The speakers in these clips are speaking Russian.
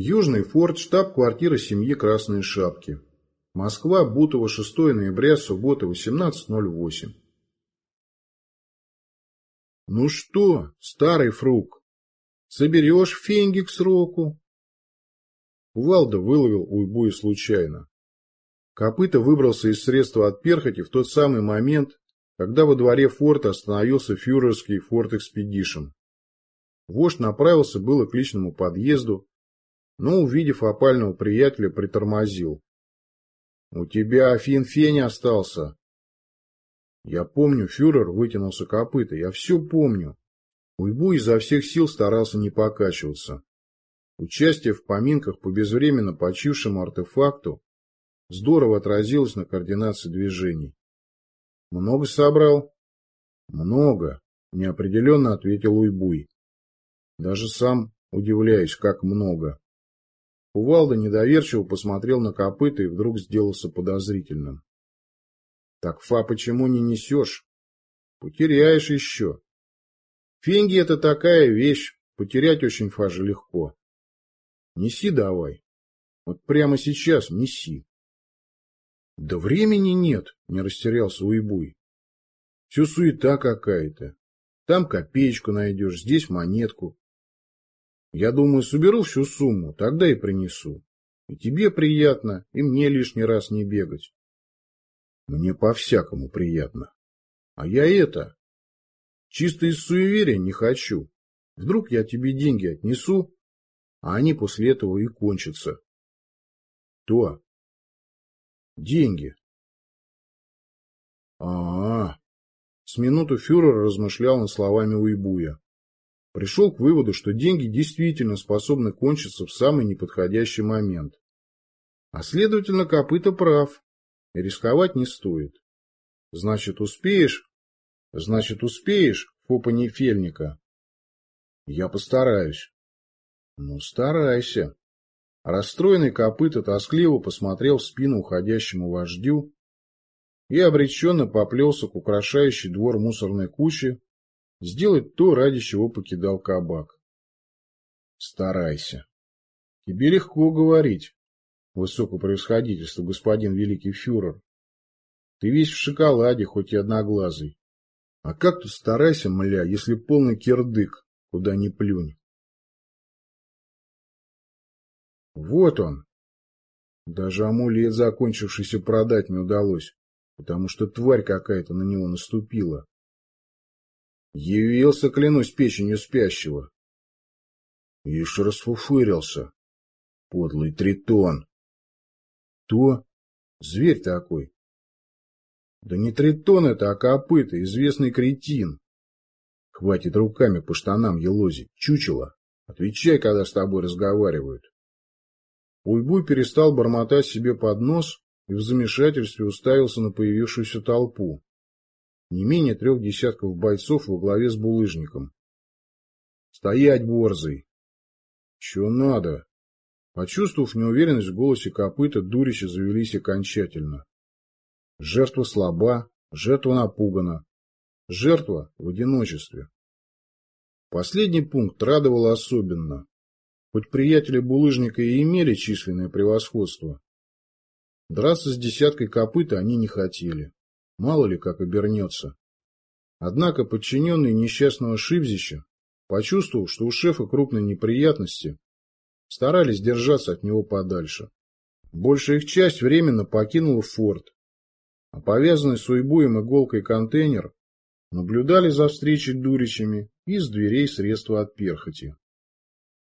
Южный форт, штаб-квартира семьи Красные Шапки. Москва, Бутово, 6 ноября, суббота, 18.08. Ну что, старый фрук, соберешь фенги к сроку? Кувалда выловил уйбуя случайно. Копыта выбрался из средства от перхоти в тот самый момент, когда во дворе форта остановился фюрерский форт Экспедишн. Вождь направился было к личному подъезду, но, увидев опального приятеля, притормозил. — У тебя Афин Фень остался. Я помню, фюрер вытянулся копыта, я все помню. Уйбу изо всех сил старался не покачиваться. Участие в поминках по безвременно почившему артефакту здорово отразилось на координации движений. Много собрал? Много, неопределенно ответил Уйбуй. Даже сам удивляюсь, как много. Кувалда недоверчиво посмотрел на копыта и вдруг сделался подозрительным. — Так, Фа, почему не несешь? — Потеряешь еще. Фенги — это такая вещь, потерять очень, Фа, же легко. Неси давай. Вот прямо сейчас неси. — Да времени нет, — не растерялся Уйбуй. — Все суета какая-то. Там копеечку найдешь, здесь монетку. Я думаю, соберу всю сумму, тогда и принесу. И тебе приятно, и мне лишний раз не бегать. Мне по-всякому приятно. А я это... Чисто из суеверия не хочу. Вдруг я тебе деньги отнесу, а они после этого и кончатся. То. Деньги. А, -а, а С минуту фюрер размышлял над словами Уйбуя пришел к выводу, что деньги действительно способны кончиться в самый неподходящий момент. А следовательно, копыта прав, и рисковать не стоит. Значит, успеешь? Значит, успеешь, Фопа Нефельника? Я постараюсь. Ну, старайся. Расстроенный копыта тоскливо посмотрел в спину уходящему вождю и обреченно поплелся к украшающей двор мусорной куче, сделать то, ради чего покидал кабак. Старайся. Тебе легко говорить, высокопроисходительство, господин великий фюрер. Ты весь в шоколаде, хоть и одноглазый. А как тут старайся, мля, если полный кирдык, куда ни плюнь. Вот он. Даже амулет закончившийся продать не удалось, потому что тварь какая-то на него наступила. Явился, клянусь, печенью спящего. Ишь расфуфырился. Подлый тритон. То? Зверь такой. Да не тритон это, а копыта, известный кретин. Хватит руками по штанам елозить. Чучело. Отвечай, когда с тобой разговаривают. Уйбуй перестал бормотать себе под нос и в замешательстве уставился на появившуюся толпу не менее трех десятков бойцов во главе с булыжником. «Стоять, борзый!» «Чего надо?» Почувствовав неуверенность в голосе копыта, дурища завелись окончательно. Жертва слаба, жертва напугана, жертва в одиночестве. Последний пункт радовал особенно. Хоть приятели булыжника и имели численное превосходство, драться с десяткой копыта они не хотели. Мало ли как обернется. Однако подчиненные несчастного Шибзища, почувствовав, что у шефа крупные неприятности, старались держаться от него подальше. Большая их часть временно покинула форт, а повязанный с уйбуем иголкой контейнер наблюдали за встречей дуричами из дверей средства от перхоти.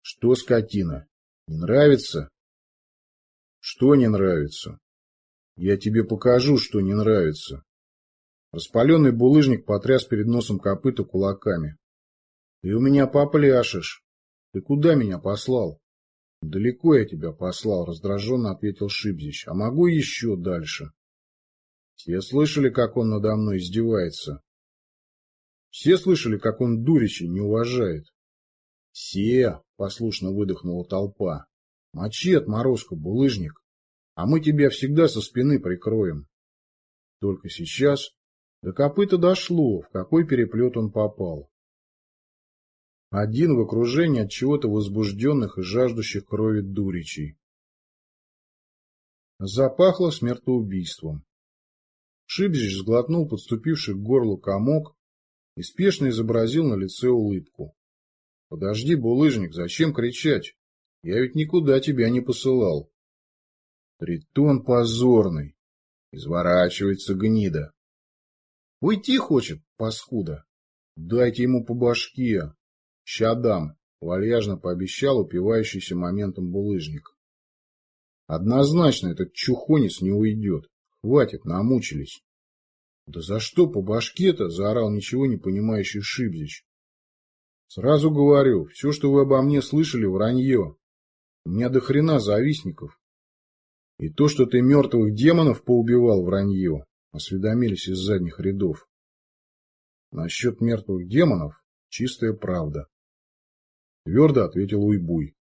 Что, скотина, не нравится? Что не нравится? Я тебе покажу, что не нравится. Распаленный булыжник потряс перед носом копыта кулаками. — Ты у меня попляшешь. Ты куда меня послал? — Далеко я тебя послал, — раздраженно ответил Шибзич. — А могу еще дальше. Все слышали, как он надо мной издевается? Все слышали, как он дуричей не уважает? — Все, — послушно выдохнула толпа. — Мочи отморозка, булыжник, а мы тебя всегда со спины прикроем. Только сейчас до копыта дошло, в какой переплет он попал. Один в окружении от чего-то возбужденных и жаждущих крови дуричей. Запахло смертоубийством. Шибзич сглотнул подступивший к горлу комок и спешно изобразил на лице улыбку. — Подожди, булыжник, зачем кричать? Я ведь никуда тебя не посылал. Тритон позорный. Изворачивается гнида. Уйти хочет, паскуда. Дайте ему по башке. Ща вальяжно пообещал упивающийся моментом булыжник. Однозначно этот чухонец не уйдет. Хватит, намучились. Да за что по башке-то? Заорал ничего не понимающий Шибзич. Сразу говорю, все, что вы обо мне слышали, вранье. У меня до хрена завистников. И то, что ты мертвых демонов поубивал, вранье, осведомились из задних рядов. Насчет мертвых демонов чистая правда. Твердо ответил Уйбуй.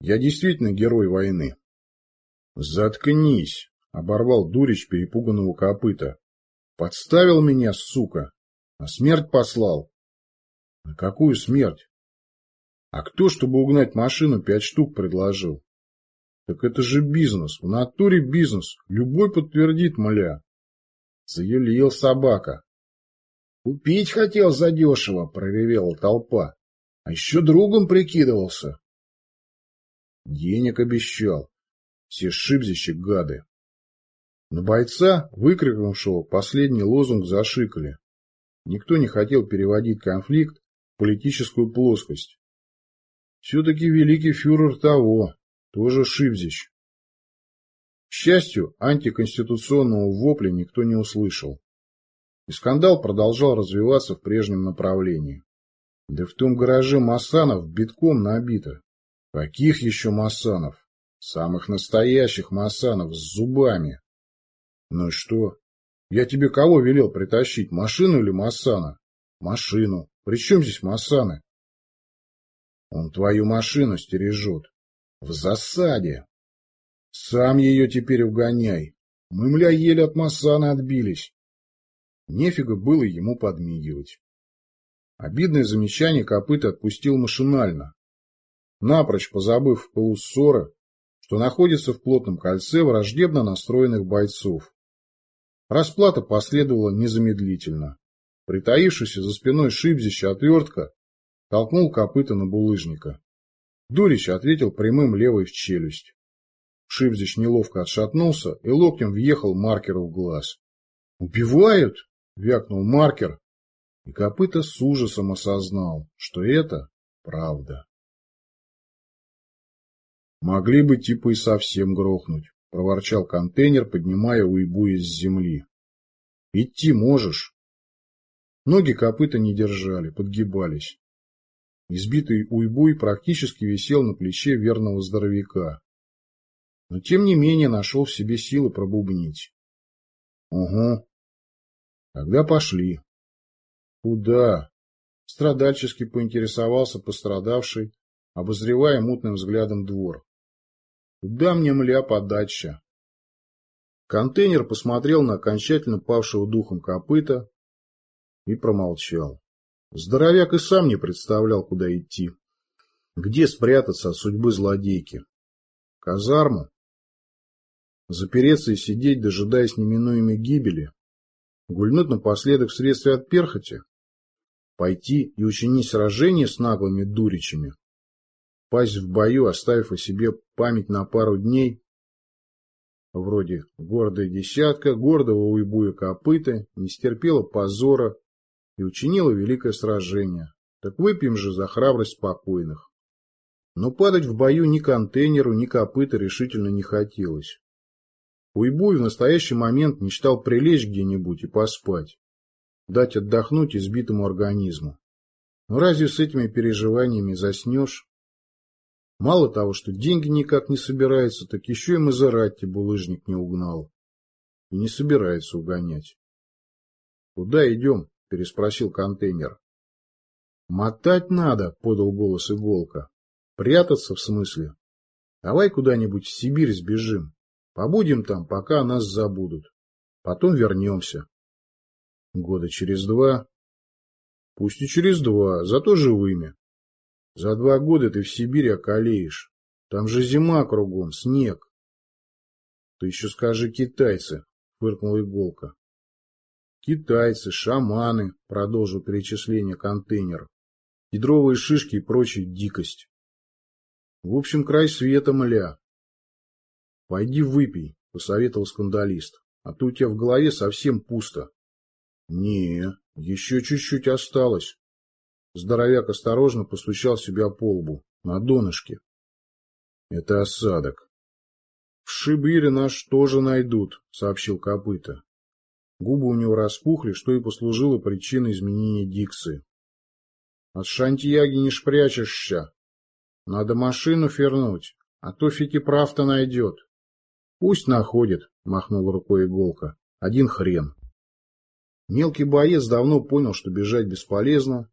Я действительно герой войны. Заткнись, оборвал Дурич перепуганного копыта. Подставил меня, сука, а смерть послал. На какую смерть? А кто, чтобы угнать машину, пять штук предложил? Так это же бизнес, в натуре бизнес, любой подтвердит, мля. Заюлил собака. Купить хотел задешево, проревела толпа. А еще другом прикидывался. Денег обещал. Все шибзищи гады. На бойца, выкрикнувшего последний лозунг, зашикали. Никто не хотел переводить конфликт в политическую плоскость. Все-таки великий фюрер того, тоже Шибзич. К счастью, антиконституционного вопля никто не услышал. И скандал продолжал развиваться в прежнем направлении. Да в том гараже Масанов битком набито. Каких еще Масанов? Самых настоящих Масанов с зубами. Ну и что? Я тебе кого велел притащить, машину или Масана? Машину. При чем здесь Масаны? Он твою машину стережет. В засаде. Сам ее теперь угоняй. Мы, мля, еле от Массаны отбились. Нефига было ему подмигивать. Обидное замечание копыта отпустил машинально, напрочь позабыв в полуссора, что находится в плотном кольце враждебно настроенных бойцов. Расплата последовала незамедлительно. Притаившийся за спиной шибзища отвертка толкнул копыта на булыжника. Дурич ответил прямым левой в челюсть. Шибзич неловко отшатнулся и локтем въехал маркеру в глаз. «Убивают!» — вякнул маркер, и копыта с ужасом осознал, что это правда. «Могли бы типа и совсем грохнуть», — проворчал контейнер, поднимая уйбу из земли. «Идти можешь?» Ноги копыта не держали, подгибались. Избитый уйбуй практически висел на плече верного здоровяка. Но тем не менее нашел в себе силы пробубнить. — Угу. Тогда пошли. — Куда? — страдальчески поинтересовался пострадавший, обозревая мутным взглядом двор. — Куда мне, мля, подача? Контейнер посмотрел на окончательно павшего духом копыта и промолчал. Здоровяк и сам не представлял, куда идти. Где спрятаться от судьбы злодейки? Казарму? Запереться и сидеть, дожидаясь неминуемой гибели? Гульнуть напоследок в средстве от перхоти? Пойти и учинить сражение с наглыми дуричами? Пасть в бою, оставив о себе память на пару дней? Вроде гордая десятка, гордого уйбуя копыта, не стерпела позора, и учинила великое сражение. Так выпьем же за храбрость спокойных. Но падать в бою ни контейнеру, ни копыта решительно не хотелось. Уйбуй в настоящий момент мечтал прилечь где-нибудь и поспать, дать отдохнуть избитому организму. Но разве с этими переживаниями заснешь? Мало того, что деньги никак не собираются, так еще и Мазератти булыжник не угнал. И не собирается угонять. Куда идем? — переспросил контейнер. «Мотать надо», — подал голос Иголка. «Прятаться, в смысле? Давай куда-нибудь в Сибирь сбежим. Побудем там, пока нас забудут. Потом вернемся». «Года через два?» «Пусть и через два, зато живыми», За два года ты в Сибири околеешь. Там же зима кругом, снег. Ты еще скажи китайцы, фыркнула иголка. Китайцы, шаманы, продолжил перечисление контейнер. Кедровые шишки и прочая дикость. В общем, край света, мля. Пойди выпей, посоветовал скандалист. А то у тебя в голове совсем пусто. Не, еще чуть-чуть осталось. Здоровяк осторожно постучал себя по лбу, на донышке. Это осадок. В Шибире наш тоже найдут, сообщил копыта. Губы у него распухли, что и послужило причиной изменения дикции. От Шантьяги не шпрячешься. Надо машину фернуть, а то фиг прав-то найдет. Пусть находит, махнул рукой иголка. Один хрен. Мелкий боец давно понял, что бежать бесполезно,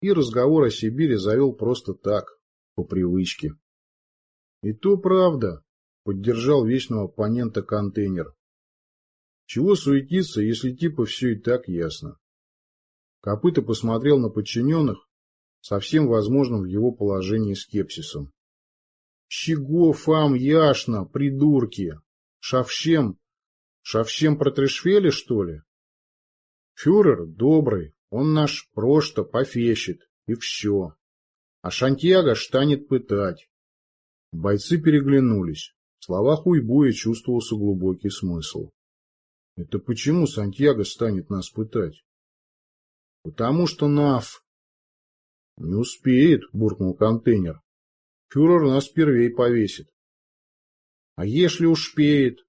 и разговор о Сибири завел просто так, по привычке. И то правда, поддержал вечного оппонента контейнер. Чего суетиться, если типа все и так ясно? Копыта посмотрел на подчиненных со всем возможным в его положении скепсисом. Чего фам яшно, придурки? Шавщем? Шавщем протрешвели, что ли? Фюрер добрый, он наш просто пофещет, и все. А Шантьяго штанет пытать. Бойцы переглянулись. В словах Уйбуя чувствовался глубокий смысл. Это почему Сантьяго станет нас пытать? Потому что Нав... Не успеет, буркнул контейнер. Фюрер нас первей повесит. А если успеет?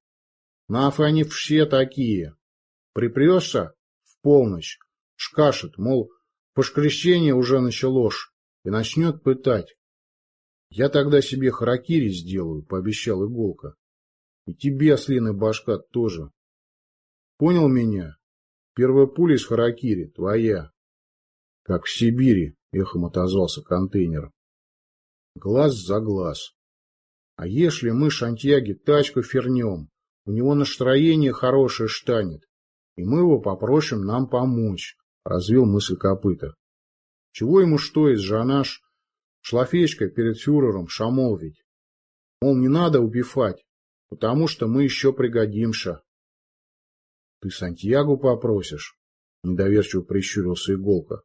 Нафы они все такие. Припрешься в полночь, шкашет, мол, пошкрещение уже началось, и начнет пытать. Я тогда себе харакири сделаю, пообещал Иголка. И тебе, ослиная башка, тоже. Понял меня? Первая пуля из харакири твоя. Как в Сибири, эхом отозвался контейнер. Глаз за глаз. А если мы Шантьяге тачку фернем, у него настроение хорошее штанет, и мы его попросим нам помочь, развил мысль копыта. Чего ему что из жанаш шлафечкой перед фюрером шамолвить? Мол, не надо убивать, потому что мы еще пригодимся. Ты Сантьягу попросишь? Недоверчиво прищурился иголка.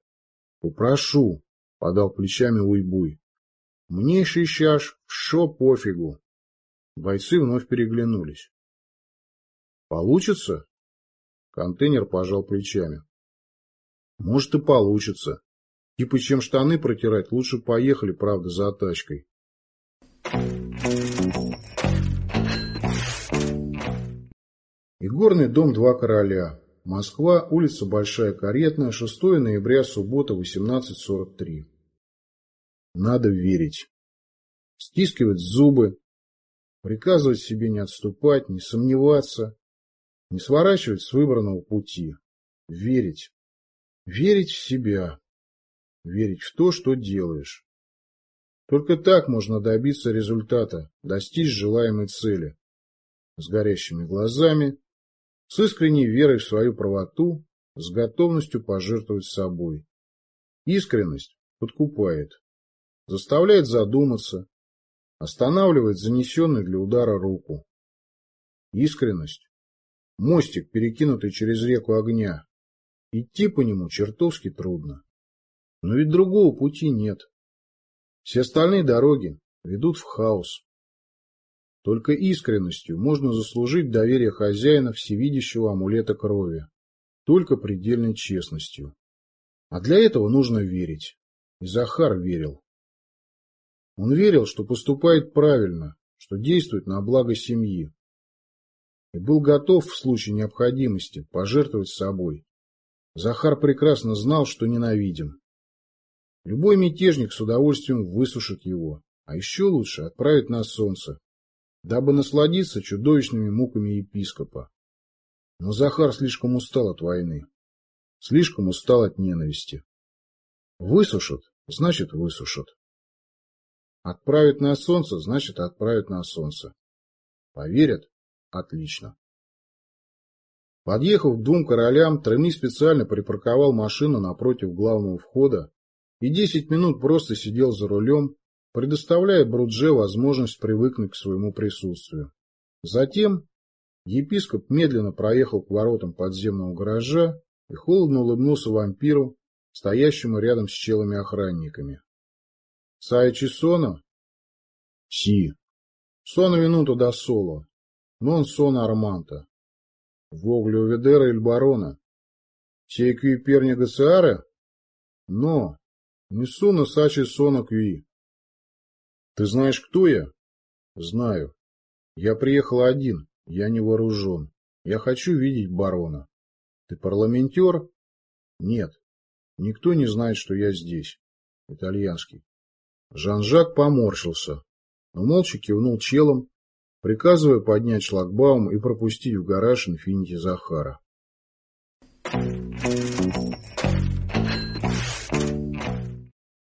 Упрошу, подал плечами Уйбуй. Мне сейчас шо пофигу. Бойцы вновь переглянулись. Получится? Контейнер пожал плечами. Может и получится. Типа чем штаны протирать, лучше поехали, правда, за тачкой. Игорный дом «Два короля». Москва, улица Большая Каретная, 6 ноября, суббота, 18.43. Надо верить. Стискивать зубы, приказывать себе не отступать, не сомневаться, не сворачивать с выбранного пути. Верить. Верить в себя. Верить в то, что делаешь. Только так можно добиться результата, достичь желаемой цели. С горящими глазами, с искренней верой в свою правоту, с готовностью пожертвовать собой. Искренность подкупает, заставляет задуматься, останавливает занесенную для удара руку. Искренность Мостик, перекинутый через реку огня. Идти по нему чертовски трудно. Но ведь другого пути нет. Все остальные дороги ведут в хаос. Только искренностью можно заслужить доверие хозяина всевидящего амулета крови. Только предельной честностью. А для этого нужно верить. И Захар верил. Он верил, что поступает правильно, что действует на благо семьи и был готов в случае необходимости пожертвовать собой. Захар прекрасно знал, что ненавидим. Любой мятежник с удовольствием высушит его, а еще лучше отправить на солнце, дабы насладиться чудовищными муками епископа. Но Захар слишком устал от войны, слишком устал от ненависти. Высушат, значит высушат. Отправят на солнце, значит отправят на солнце. Поверят, Отлично. Подъехав к двум королям, Треми специально припарковал машину напротив главного входа и десять минут просто сидел за рулем, предоставляя Брудже возможность привыкнуть к своему присутствию. Затем епископ медленно проехал к воротам подземного гаража и холодно улыбнулся вампиру, стоящему рядом с челами-охранниками. — Саичи Сона? — Си. — Сона минуту до соло. Non Сона Арманта. — Воглю Ведера иль Барона. — Сей кви перня Гациаре? — Но. Несуна Сачи Сона кви. — Ты знаешь, кто я? — Знаю. Я приехал один. Я не вооружен. Я хочу видеть барона. Ты парламентер? Нет. Никто не знает, что я здесь. Итальянский. Жан-Жак поморщился, но молча кивнул челом, приказывая поднять шлагбаум и пропустить в гараж инфинити Захара.